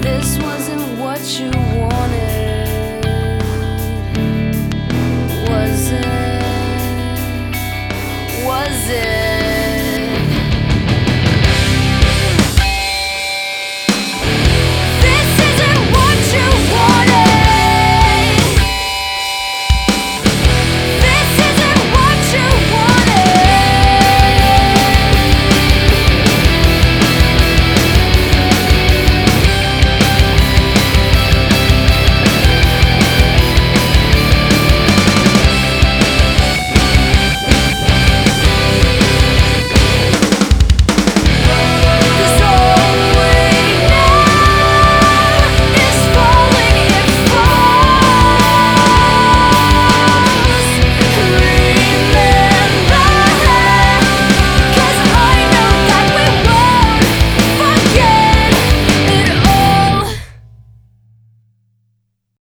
this wasn't what you wanted, was it? Was it?